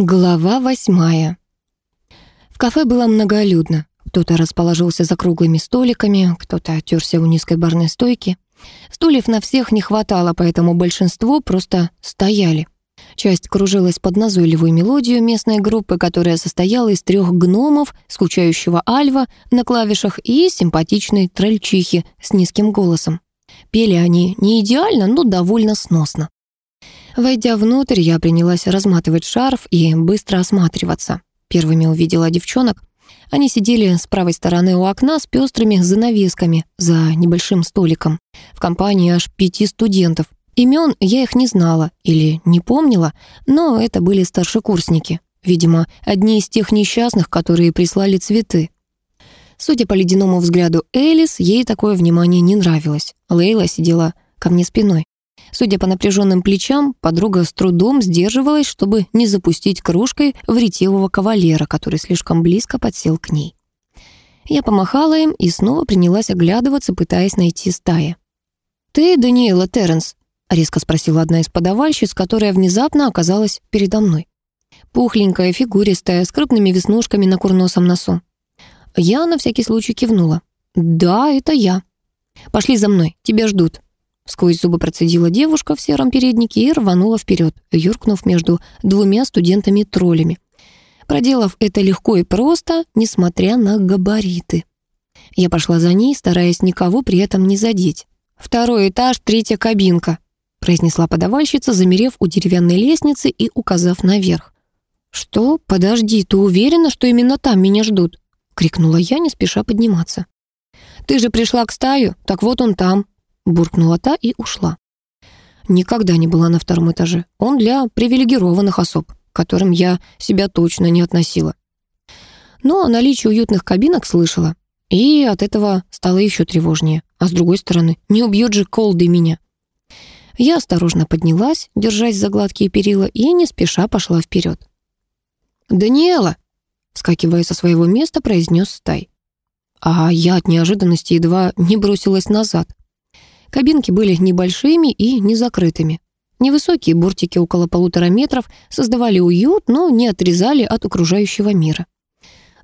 Глава восьмая. В кафе было многолюдно. Кто-то расположился за круглыми столиками, кто-то отерся у низкой барной стойки. Стульев на всех не хватало, поэтому большинство просто стояли. Часть кружилась под назойливую мелодию местной группы, которая состояла из трех гномов, скучающего альва на клавишах и симпатичной трольчихи с низким голосом. Пели они не идеально, но довольно сносно. Войдя внутрь, я принялась разматывать шарф и быстро осматриваться. Первыми увидела девчонок. Они сидели с правой стороны у окна с пестрыми занавесками за небольшим столиком. В компании аж пяти студентов. Имен я их не знала или не помнила, но это были старшекурсники. Видимо, одни из тех несчастных, которые прислали цветы. Судя по ледяному взгляду Элис, ей такое внимание не нравилось. Лейла сидела ко мне спиной. Судя по напряженным плечам, подруга с трудом сдерживалась, чтобы не запустить кружкой в ретивого кавалера, который слишком близко подсел к ней. Я помахала им и снова принялась оглядываться, пытаясь найти стаи. «Ты Даниэла Терренс?» — резко спросила одна из подавальщиц, которая внезапно оказалась передо мной. Пухленькая, фигуристая, с крупными веснушками на курносом носу. Я на всякий случай кивнула. «Да, это я. Пошли за мной, тебя ждут». Сквозь зубы процедила девушка в сером переднике и рванула вперед, юркнув между двумя студентами-троллями. Проделав это легко и просто, несмотря на габариты. Я пошла за ней, стараясь никого при этом не задеть. «Второй этаж, третья кабинка», произнесла подавальщица, замерев у деревянной лестницы и указав наверх. «Что? Подожди, ты уверена, что именно там меня ждут?» крикнула я, не спеша подниматься. «Ты же пришла к стаю, так вот он там», буркнула та и ушла. Никогда не была на втором этаже. Он для привилегированных особ, к которым я себя точно не относила. Но о наличии уютных кабинок слышала. И от этого стало еще тревожнее. А с другой стороны, не убьет же колды меня. Я осторожно поднялась, держась за гладкие перила, и не спеша пошла вперед. «Даниэла!» — вскакивая со своего места, произнес Стай. А я от неожиданности едва не бросилась назад. Кабинки были небольшими и незакрытыми. Невысокие бортики около полутора метров создавали уют, но не отрезали от окружающего мира.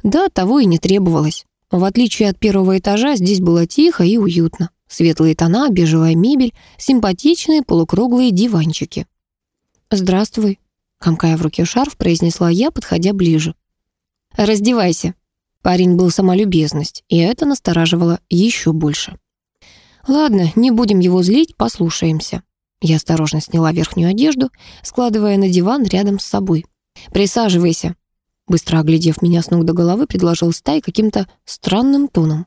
Да, того и не требовалось. В отличие от первого этажа, здесь было тихо и уютно. Светлые тона, бежевая мебель, симпатичные полукруглые диванчики. «Здравствуй», — комкая в руке шарф, произнесла я, подходя ближе. «Раздевайся». Парень был сама любезность, и это настораживало еще больше. Ладно, не будем его злить, послушаемся. Я осторожно сняла верхнюю одежду, складывая на диван рядом с собой. «Присаживайся», — быстро оглядев меня с ног до головы, предложил Стай каким-то странным тоном.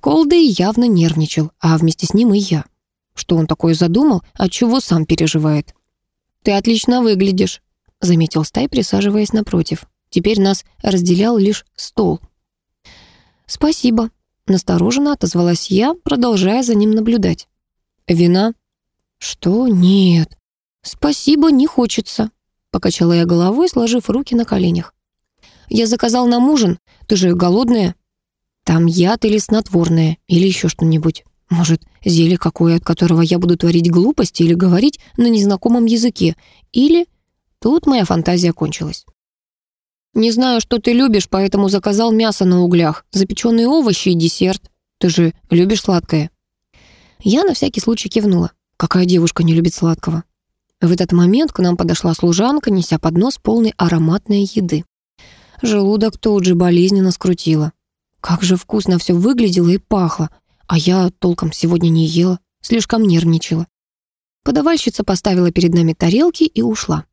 Колдей явно нервничал, а вместе с ним и я. Что он такое задумал, от чего сам переживает? «Ты отлично выглядишь», — заметил Стай, присаживаясь напротив. Теперь нас разделял лишь стол. «Спасибо», Настороженно отозвалась я, продолжая за ним наблюдать. «Вина?» «Что? Нет. Спасибо, не хочется», — покачала я головой, сложив руки на коленях. «Я заказал нам ужин. Ты же голодная?» «Там яд или снотворное, или еще что-нибудь. Может, зелье какое, от которого я буду творить глупости или говорить на незнакомом языке. Или...» Тут моя фантазия кончилась. «Не знаю, что ты любишь, поэтому заказал мясо на углях, запеченные овощи и десерт. Ты же любишь сладкое?» Я на всякий случай кивнула. Какая девушка не любит сладкого? В этот момент к нам подошла служанка, неся поднос полный ароматной еды. Желудок тут же болезненно скрутило. Как же вкусно все выглядело и пахло, а я толком сегодня не ела, слишком нервничала. Подавальщица поставила перед нами тарелки и ушла.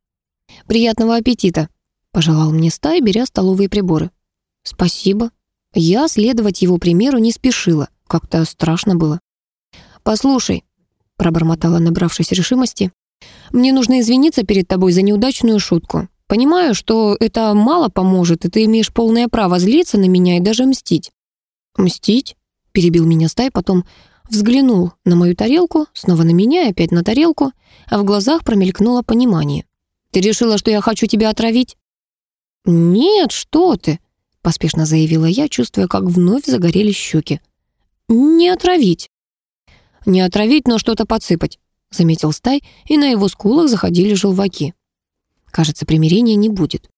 «Приятного аппетита!» Пожелал мне стай, беря столовые приборы. «Спасибо». Я следовать его примеру не спешила. Как-то страшно было. «Послушай», — пробормотала, набравшись решимости, «мне нужно извиниться перед тобой за неудачную шутку. Понимаю, что это мало поможет, и ты имеешь полное право злиться на меня и даже мстить». «Мстить?» — перебил меня стай, потом взглянул на мою тарелку, снова на меня и опять на тарелку, а в глазах промелькнуло понимание. «Ты решила, что я хочу тебя отравить?» «Нет, что ты!» — поспешно заявила я, чувствуя, как вновь загорелись щеки. «Не отравить!» «Не отравить, но что-то подсыпать», — заметил Стай, и на его скулах заходили желваки. «Кажется, примирения не будет.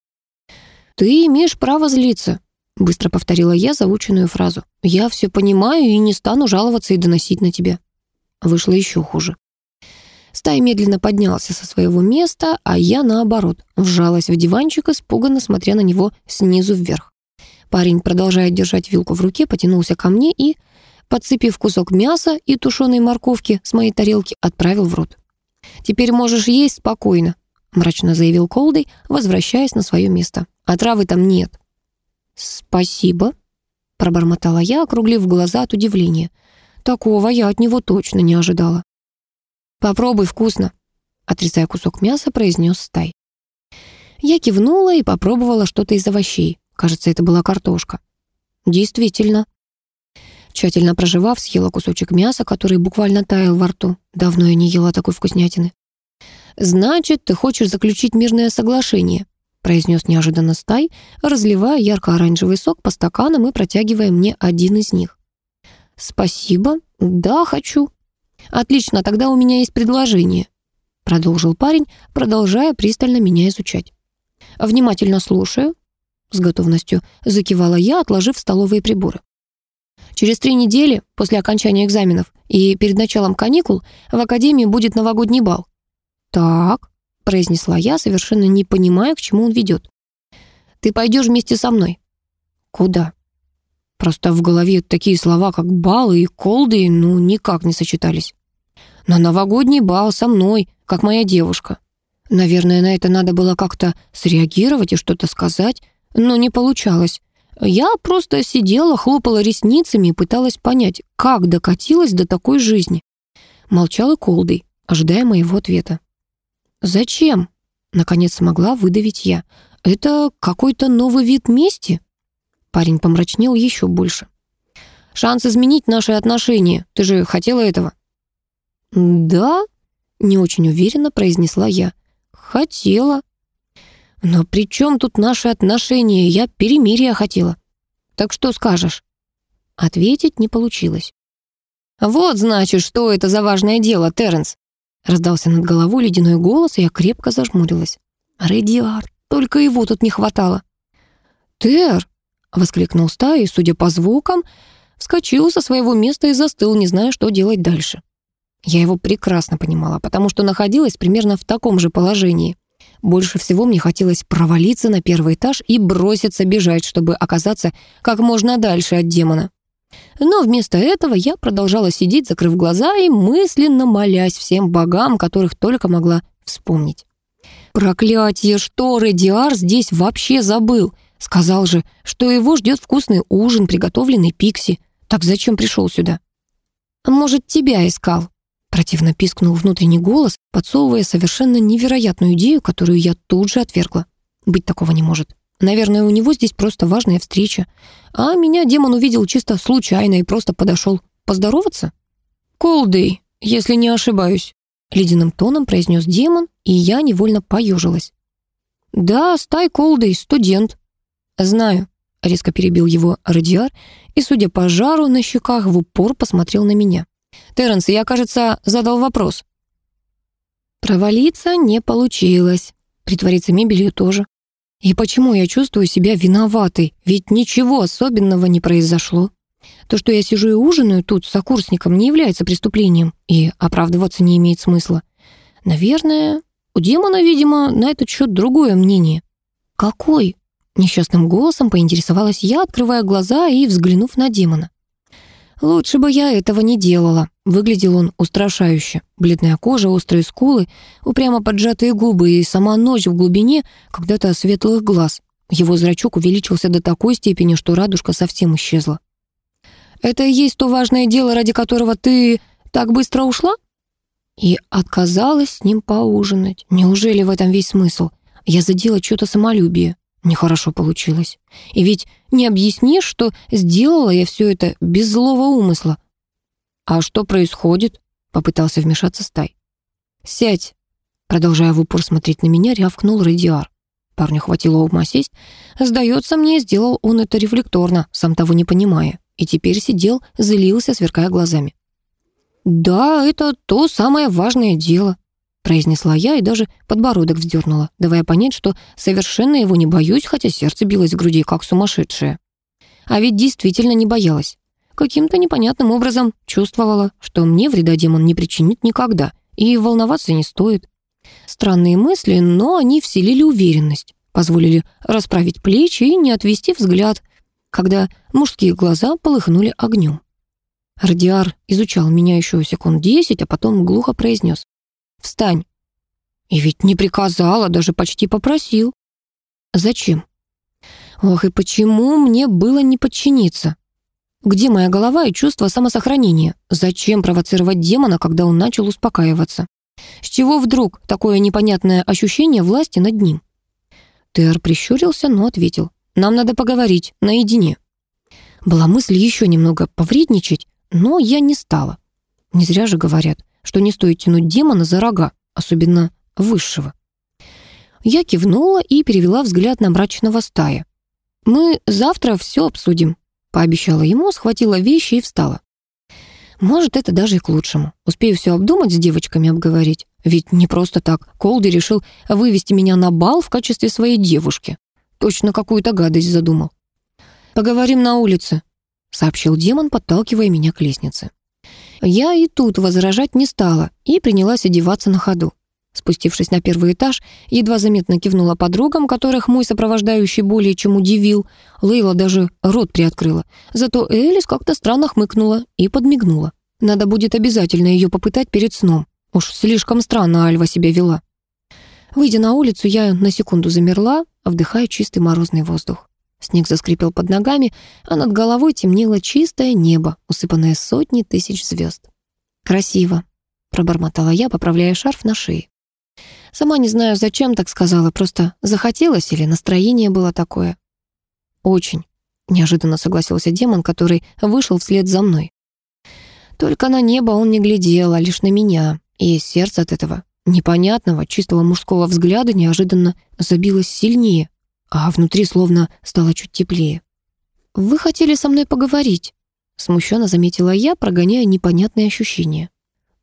«Ты имеешь право злиться», — быстро повторила я заученную фразу. «Я все понимаю и не стану жаловаться и доносить на тебя». Вышло еще хуже. Стай медленно поднялся со своего места, а я, наоборот, вжалась в диванчик, испуганно смотря на него снизу вверх. Парень, продолжая держать вилку в руке, потянулся ко мне и, подцепив кусок мяса и тушеной морковки с моей тарелки, отправил в рот. «Теперь можешь есть спокойно», — мрачно заявил Колдой, возвращаясь на свое место. «А травы там нет». «Спасибо», — пробормотала я, округлив глаза от удивления. «Такого я от него точно не ожидала». «Попробуй, вкусно», — отрезая кусок мяса, произнес Стай. Я кивнула и попробовала что-то из овощей. Кажется, это была картошка. Действительно. Тщательно проживав, съела кусочек мяса, который буквально таял во рту. Давно я не ела такой вкуснятины. «Значит, ты хочешь заключить мирное соглашение», произнес неожиданно Стай, разливая ярко-оранжевый сок по стаканам и протягивая мне один из них. «Спасибо. Да, хочу», «Отлично, тогда у меня есть предложение», — продолжил парень, продолжая пристально меня изучать. «Внимательно слушаю», — с готовностью закивала я, отложив столовые приборы. «Через три недели после окончания экзаменов и перед началом каникул в академии будет новогодний бал». «Так», — произнесла я, совершенно не понимая, к чему он ведет. «Ты пойдешь вместе со мной». «Куда?» Просто в голове такие слова, как «балы» и «колды», ну, никак не сочетались. На новогодний бал со мной, как моя девушка. Наверное, на это надо было как-то среагировать и что-то сказать, но не получалось. Я просто сидела, хлопала ресницами и пыталась понять, как докатилась до такой жизни. Молчала Колдой, ожидая моего ответа. «Зачем?» — наконец смогла выдавить я. «Это какой-то новый вид мести?» Парень помрачнел еще больше. «Шанс изменить наши отношения. Ты же хотела этого?» «Да?» — не очень уверенно произнесла я. «Хотела». «Но при чем тут наши отношения? Я перемирия хотела. Так что скажешь?» Ответить не получилось. «Вот, значит, что это за важное дело, Терренс!» Раздался над головой ледяной голос, и я крепко зажмурилась. «Редиар, только его тут не хватало!» «Тер!» — воскликнул Стая, и, судя по звукам, вскочил со своего места и застыл, не зная, что делать дальше. Я его прекрасно понимала, потому что находилась примерно в таком же положении. Больше всего мне хотелось провалиться на первый этаж и броситься бежать, чтобы оказаться как можно дальше от демона. Но вместо этого я продолжала сидеть, закрыв глаза и мысленно молясь всем богам, которых только могла вспомнить. «Проклятие, что Редиар здесь вообще забыл!» Сказал же, что его ждет вкусный ужин, приготовленный Пикси. Так зачем пришел сюда? «Может, тебя искал?» Противно пискнул внутренний голос, подсовывая совершенно невероятную идею, которую я тут же отвергла. Быть такого не может. Наверное, у него здесь просто важная встреча. А меня демон увидел чисто случайно и просто подошел поздороваться. «Колдей, если не ошибаюсь», — ледяным тоном произнес демон, и я невольно поежилась. «Да, Стай Колдей, студент». «Знаю», — резко перебил его радиар, и, судя по жару на щеках, в упор посмотрел на меня. Терренс, я, кажется, задал вопрос». Провалиться не получилось. Притвориться мебелью тоже. И почему я чувствую себя виноватой? Ведь ничего особенного не произошло. То, что я сижу и ужинаю тут с сокурсником, не является преступлением, и оправдываться не имеет смысла. Наверное, у демона, видимо, на этот счет другое мнение. «Какой?» — несчастным голосом поинтересовалась я, открывая глаза и взглянув на демона. Лучше бы я этого не делала. Выглядел он устрашающе. Бледная кожа, острые скулы, упрямо поджатые губы и сама ночь в глубине когда-то светлых глаз. Его зрачок увеличился до такой степени, что радужка совсем исчезла. «Это и есть то важное дело, ради которого ты так быстро ушла?» И отказалась с ним поужинать. Неужели в этом весь смысл? Я задела что-то самолюбие. Нехорошо получилось. И ведь не объяснишь, что сделала я все это без злого умысла. «А что происходит?» — попытался вмешаться Стай. «Сядь!» — продолжая в упор смотреть на меня, рявкнул Радиар. Парню хватило ума сесть. Сдается мне, сделал он это рефлекторно, сам того не понимая. И теперь сидел, злился, сверкая глазами. «Да, это то самое важное дело», произнесла я и даже подбородок вздернула, давая понять, что совершенно его не боюсь, хотя сердце билось в груди, как сумасшедшее. А ведь действительно не боялась. Каким-то непонятным образом чувствовала, что мне вреда демон не причинит никогда, и волноваться не стоит. Странные мысли, но они вселили уверенность, позволили расправить плечи и не отвести взгляд, когда мужские глаза полыхнули огнем. Радиар изучал меня еще секунд десять, а потом глухо произнес. «Встань!» И ведь не приказала, даже почти попросил. Зачем? Ох, и почему мне было не подчиниться? Где моя голова и чувство самосохранения? Зачем провоцировать демона, когда он начал успокаиваться? С чего вдруг такое непонятное ощущение власти над ним? Тер прищурился, но ответил. «Нам надо поговорить, наедине». Была мысль еще немного повредничать, но я не стала. Не зря же говорят, что не стоит тянуть демона за рога, особенно высшего. Я кивнула и перевела взгляд на мрачного стая. «Мы завтра все обсудим», — пообещала ему, схватила вещи и встала. Может, это даже и к лучшему. Успею все обдумать, с девочками обговорить. Ведь не просто так. Колди решил вывести меня на бал в качестве своей девушки. Точно какую-то гадость задумал. «Поговорим на улице», — сообщил демон, подталкивая меня к лестнице. Я и тут возражать не стала и принялась одеваться на ходу. Спустившись на первый этаж, едва заметно кивнула подругам, которых мой сопровождающий более чем удивил. Лейла даже рот приоткрыла. Зато Элис как-то странно хмыкнула и подмигнула. Надо будет обязательно ее попытать перед сном. Уж слишком странно Альва себя вела. Выйдя на улицу, я на секунду замерла, вдыхая чистый морозный воздух. Снег заскрипел под ногами, а над головой темнело чистое небо, усыпанное сотни тысяч звезд. «Красиво», — пробормотала я, поправляя шарф на шее. Сама не знаю, зачем так сказала, просто захотелось или настроение было такое. «Очень», — неожиданно согласился демон, который вышел вслед за мной. Только на небо он не глядел, а лишь на меня, и сердце от этого непонятного, чистого мужского взгляда неожиданно забилось сильнее, а внутри словно стало чуть теплее. «Вы хотели со мной поговорить?» Смущенно заметила я, прогоняя непонятные ощущения.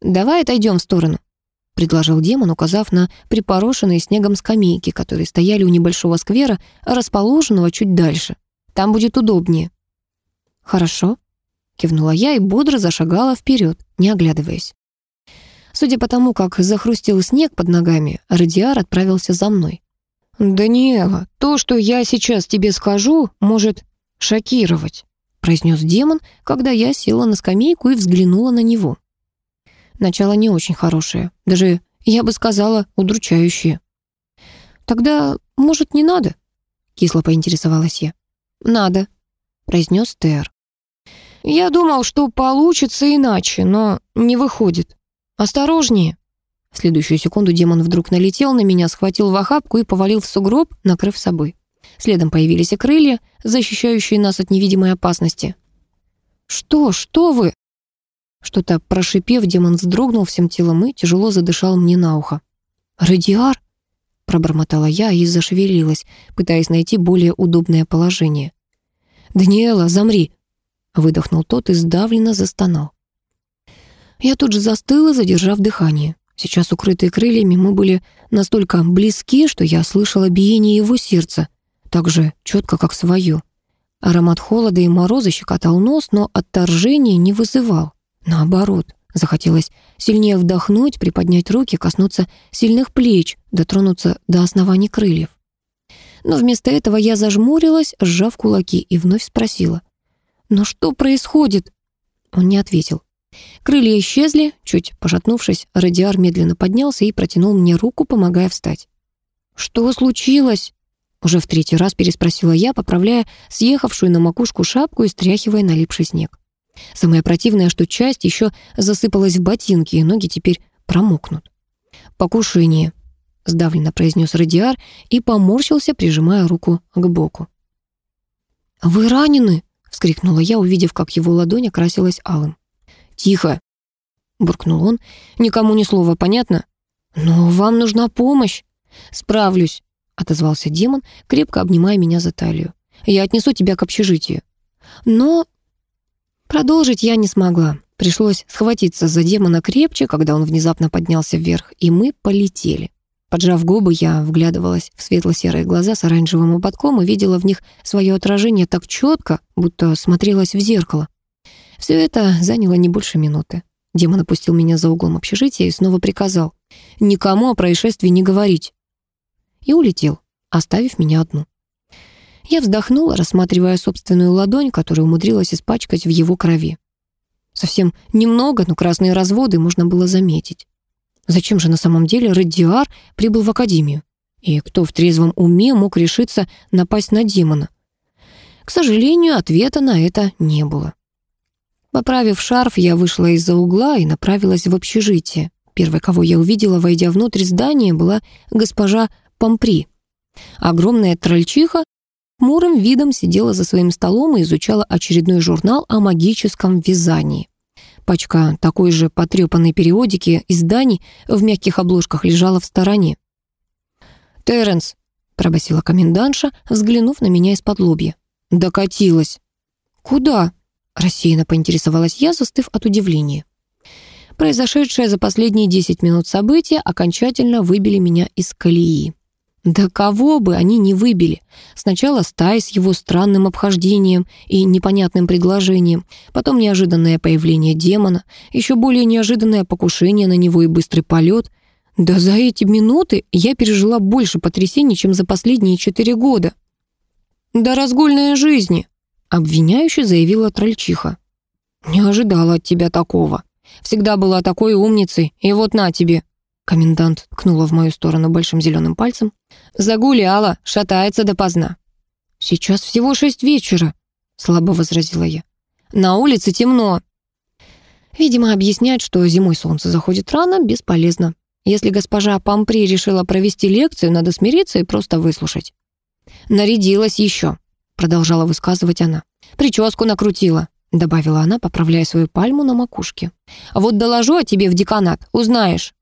«Давай отойдем в сторону», — предложил демон, указав на припорошенные снегом скамейки, которые стояли у небольшого сквера, расположенного чуть дальше. «Там будет удобнее». «Хорошо», — кивнула я и бодро зашагала вперед, не оглядываясь. Судя по тому, как захрустел снег под ногами, Радиар отправился за мной. «Даниэла, то, что я сейчас тебе скажу, может шокировать», произнес демон, когда я села на скамейку и взглянула на него. Начало не очень хорошее, даже, я бы сказала, удручающее. «Тогда, может, не надо?» кисло поинтересовалась я. «Надо», произнес Тер. «Я думал, что получится иначе, но не выходит. «Осторожнее!» В следующую секунду демон вдруг налетел на меня, схватил в охапку и повалил в сугроб, накрыв собой. Следом появились и крылья, защищающие нас от невидимой опасности. «Что? Что вы?» Что-то прошипев, демон вздрогнул всем телом и тяжело задышал мне на ухо. «Радиар?» Пробормотала я и зашевелилась, пытаясь найти более удобное положение. «Даниэла, замри!» Выдохнул тот и сдавленно застонал. Я тут же застыла, задержав дыхание. Сейчас, укрытые крыльями, мы были настолько близки, что я слышала биение его сердца, так же четко, как свое. Аромат холода и мороза щекотал нос, но отторжения не вызывал. Наоборот, захотелось сильнее вдохнуть, приподнять руки, коснуться сильных плеч, дотронуться до оснований крыльев. Но вместо этого я зажмурилась, сжав кулаки, и вновь спросила. «Но что происходит?» Он не ответил. Крылья исчезли, чуть пожатнувшись, радиар медленно поднялся и протянул мне руку, помогая встать. «Что случилось?» Уже в третий раз переспросила я, поправляя съехавшую на макушку шапку и стряхивая налипший снег. Самое противное, что часть еще засыпалась в ботинки, и ноги теперь промокнут. «Покушение», — сдавленно произнес радиар и поморщился, прижимая руку к боку. «Вы ранены?» — вскрикнула я, увидев, как его ладонь окрасилась алым. «Тихо!» — буркнул он. «Никому ни слова, понятно?» «Но вам нужна помощь!» «Справлюсь!» — отозвался демон, крепко обнимая меня за талию. «Я отнесу тебя к общежитию». Но продолжить я не смогла. Пришлось схватиться за демона крепче, когда он внезапно поднялся вверх, и мы полетели. Поджав губы, я вглядывалась в светло-серые глаза с оранжевым ободком и видела в них свое отражение так четко, будто смотрелась в зеркало. Все это заняло не больше минуты. Демон опустил меня за углом общежития и снова приказал «Никому о происшествии не говорить». И улетел, оставив меня одну. Я вздохнула, рассматривая собственную ладонь, которую умудрилась испачкать в его крови. Совсем немного, но красные разводы можно было заметить. Зачем же на самом деле Радиар прибыл в академию? И кто в трезвом уме мог решиться напасть на демона? К сожалению, ответа на это не было. Поправив шарф, я вышла из-за угла и направилась в общежитие. Первой, кого я увидела, войдя внутрь здания, была госпожа Помпри. Огромная трольчиха хмурым видом сидела за своим столом и изучала очередной журнал о магическом вязании. Пачка такой же потрепанной периодики изданий в мягких обложках лежала в стороне. «Терренс», — пробасила комендантша, взглянув на меня из-под лобья. «Докатилась». «Куда?» — рассеянно поинтересовалась я, застыв от удивления. Произошедшее за последние десять минут события окончательно выбили меня из колеи. Да кого бы они не выбили. Сначала стая с его странным обхождением и непонятным предложением, потом неожиданное появление демона, еще более неожиданное покушение на него и быстрый полет. Да за эти минуты я пережила больше потрясений, чем за последние четыре года. «Да разгульная жизни!» — обвиняюще заявила трольчиха. «Не ожидала от тебя такого. Всегда была такой умницей, и вот на тебе, Комендант ткнула в мою сторону большим зеленым пальцем. «Загуляла, шатается допоздна». «Сейчас всего шесть вечера», — слабо возразила я. «На улице темно». Видимо, объяснять, что зимой солнце заходит рано, бесполезно. Если госпожа Пампри решила провести лекцию, надо смириться и просто выслушать. «Нарядилась еще», — продолжала высказывать она. «Прическу накрутила», — добавила она, поправляя свою пальму на макушке. «Вот доложу о тебе в деканат, узнаешь».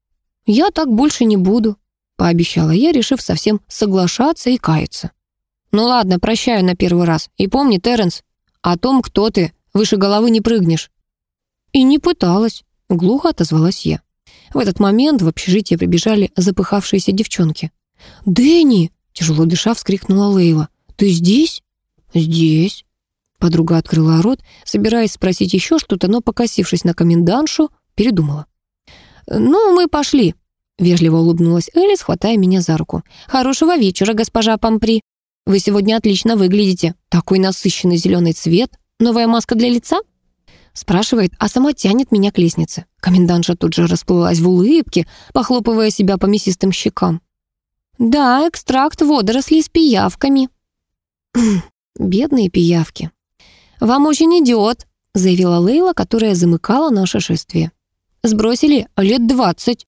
«Я так больше не буду», — пообещала я, решив совсем соглашаться и каяться. «Ну ладно, прощаю на первый раз. И помни, Терренс, о том, кто ты, выше головы не прыгнешь». «И не пыталась», — глухо отозвалась я. В этот момент в общежитие прибежали запыхавшиеся девчонки. «Дэнни!» — тяжело дыша вскрикнула Лейла. «Ты здесь?» «Здесь». Подруга открыла рот, собираясь спросить еще что-то, но, покосившись на комендантшу, передумала. «Ну, мы пошли», — вежливо улыбнулась Элис, хватая меня за руку. «Хорошего вечера, госпожа Пампри. Вы сегодня отлично выглядите. Такой насыщенный зеленый цвет. Новая маска для лица?» Спрашивает, а сама тянет меня к лестнице. Комендантша тут же расплылась в улыбке, похлопывая себя по мясистым щекам. «Да, экстракт водорослей с пиявками». «Бедные пиявки». «Вам очень идет», — заявила Лейла, которая замыкала наше шествие. Сбросили лет двадцать».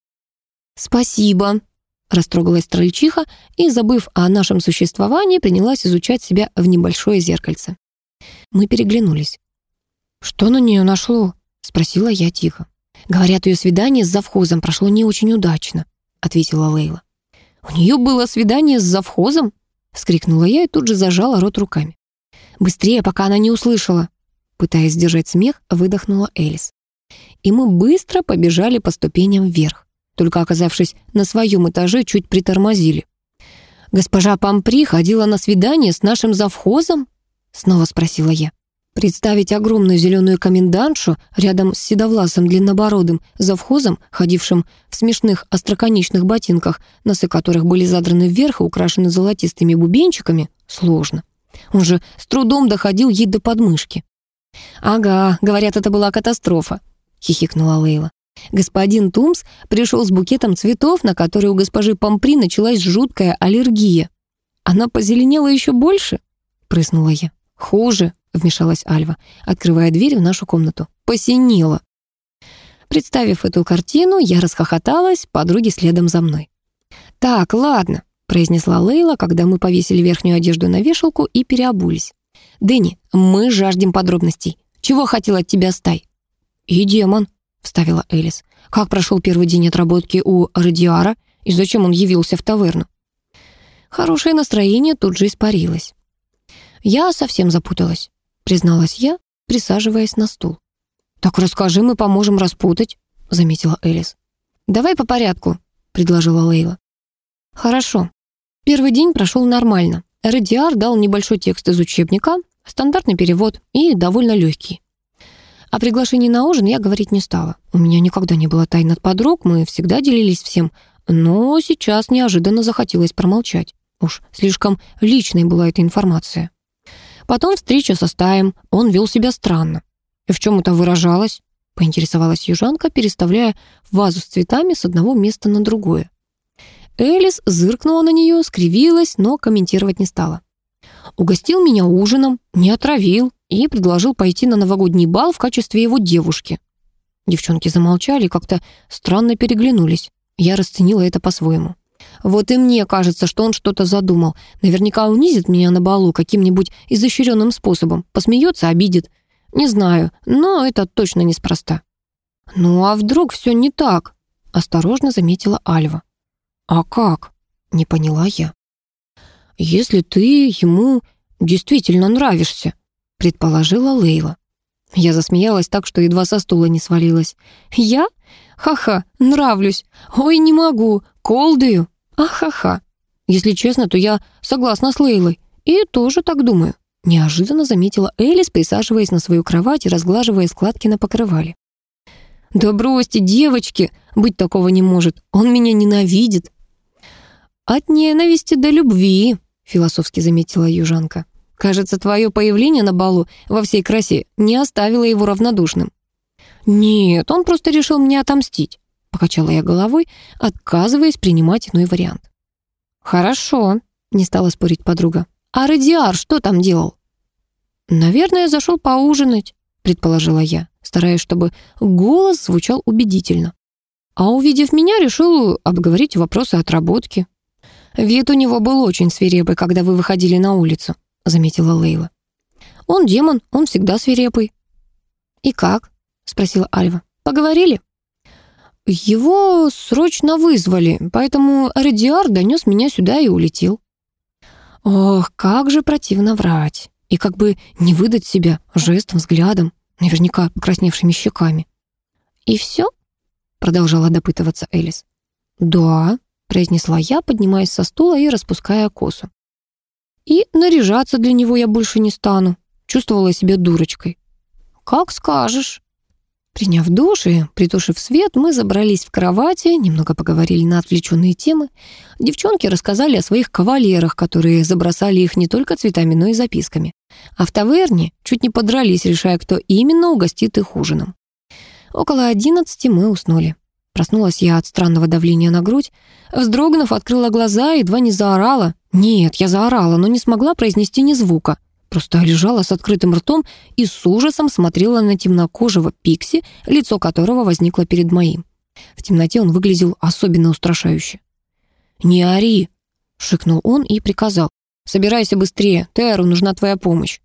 «Спасибо», — растрогалась трольчиха и, забыв о нашем существовании, принялась изучать себя в небольшое зеркальце. Мы переглянулись. «Что на нее нашло?» — спросила я тихо. «Говорят, ее свидание с завхозом прошло не очень удачно», — ответила Лейла. «У нее было свидание с завхозом?» — вскрикнула я и тут же зажала рот руками. «Быстрее, пока она не услышала!» Пытаясь сдержать смех, выдохнула Элис и мы быстро побежали по ступеням вверх. Только оказавшись на своем этаже, чуть притормозили. «Госпожа Пампри ходила на свидание с нашим завхозом?» Снова спросила я. Представить огромную зеленую комендантшу рядом с седовласым длиннобородым завхозом, ходившим в смешных остроконечных ботинках, носы которых были задраны вверх и украшены золотистыми бубенчиками, сложно. Он же с трудом доходил ей до подмышки. «Ага, говорят, это была катастрофа», — хихикнула Лейла. Господин Тумс пришел с букетом цветов, на который у госпожи Помпри началась жуткая аллергия. Она позеленела еще больше? Прыснула я. Хуже, вмешалась Альва, открывая дверь в нашу комнату. Посинела. Представив эту картину, я расхохоталась, подруги следом за мной. «Так, ладно», — произнесла Лейла, когда мы повесили верхнюю одежду на вешалку и переобулись. «Дэнни, мы жаждем подробностей. Чего хотел от тебя Стай?» «И демон», — вставила Элис. «Как прошел первый день отработки у Радиара, и зачем он явился в таверну?» Хорошее настроение тут же испарилось. «Я совсем запуталась», — призналась я, присаживаясь на стул. «Так расскажи, мы поможем распутать», — заметила Элис. «Давай по порядку», — предложила Лейла. «Хорошо. Первый день прошел нормально. Радиар дал небольшой текст из учебника, стандартный перевод и довольно легкий. О приглашении на ужин я говорить не стала. У меня никогда не было тайн от подруг, мы всегда делились всем, но сейчас неожиданно захотелось промолчать. Уж слишком личной была эта информация. Потом встреча со стаем, он вел себя странно. И в чем это выражалось? Поинтересовалась южанка, переставляя вазу с цветами с одного места на другое. Элис зыркнула на нее, скривилась, но комментировать не стала. Угостил меня ужином, не отравил и предложил пойти на новогодний бал в качестве его девушки. Девчонки замолчали, как-то странно переглянулись. Я расценила это по-своему. Вот и мне кажется, что он что-то задумал. Наверняка унизит меня на балу каким-нибудь изощренным способом. Посмеется, обидит. Не знаю, но это точно неспроста. «Ну а вдруг все не так?» — осторожно заметила Альва. «А как?» — не поняла я. «Если ты ему действительно нравишься», — предположила Лейла. Я засмеялась так, что едва со стула не свалилась. «Я? Ха-ха, нравлюсь. Ой, не могу. Колдую. Ахаха. Если честно, то я согласна с Лейлой. И тоже так думаю». Неожиданно заметила Элис, присаживаясь на свою кровать и разглаживая складки на покрывале. «Да бросьте, девочки! Быть такого не может. Он меня ненавидит. «От ненависти до любви», — философски заметила южанка. «Кажется, твое появление на балу во всей красе не оставило его равнодушным». «Нет, он просто решил мне отомстить», — покачала я головой, отказываясь принимать иной вариант. «Хорошо», — не стала спорить подруга. «А Радиар что там делал?» «Наверное, зашел поужинать», — предположила я, стараясь, чтобы голос звучал убедительно. А увидев меня, решил обговорить вопросы отработки. «Вид у него был очень свирепый, когда вы выходили на улицу», — заметила Лейла. «Он демон, он всегда свирепый». «И как?» — спросила Альва. «Поговорили?» «Его срочно вызвали, поэтому Радиар донес меня сюда и улетел». Ох, как же противно врать. И как бы не выдать себя жестом, взглядом, наверняка покрасневшими щеками. «И все?» — продолжала допытываться Элис. «Да», произнесла я, поднимаясь со стула и распуская косу. И наряжаться для него я больше не стану. Чувствовала себя дурочкой. «Как скажешь». Приняв душ и притушив свет, мы забрались в кровати, немного поговорили на отвлеченные темы. Девчонки рассказали о своих кавалерах, которые забросали их не только цветами, но и записками. А в таверне чуть не подрались, решая, кто именно угостит их ужином. Около одиннадцати мы уснули. Проснулась я от странного давления на грудь. Вздрогнув, открыла глаза и едва не заорала. Нет, я заорала, но не смогла произнести ни звука. Просто лежала с открытым ртом и с ужасом смотрела на темнокожего Пикси, лицо которого возникло перед моим. В темноте он выглядел особенно устрашающе. «Не ори!» — шикнул он и приказал. «Собирайся быстрее, Теру нужна твоя помощь».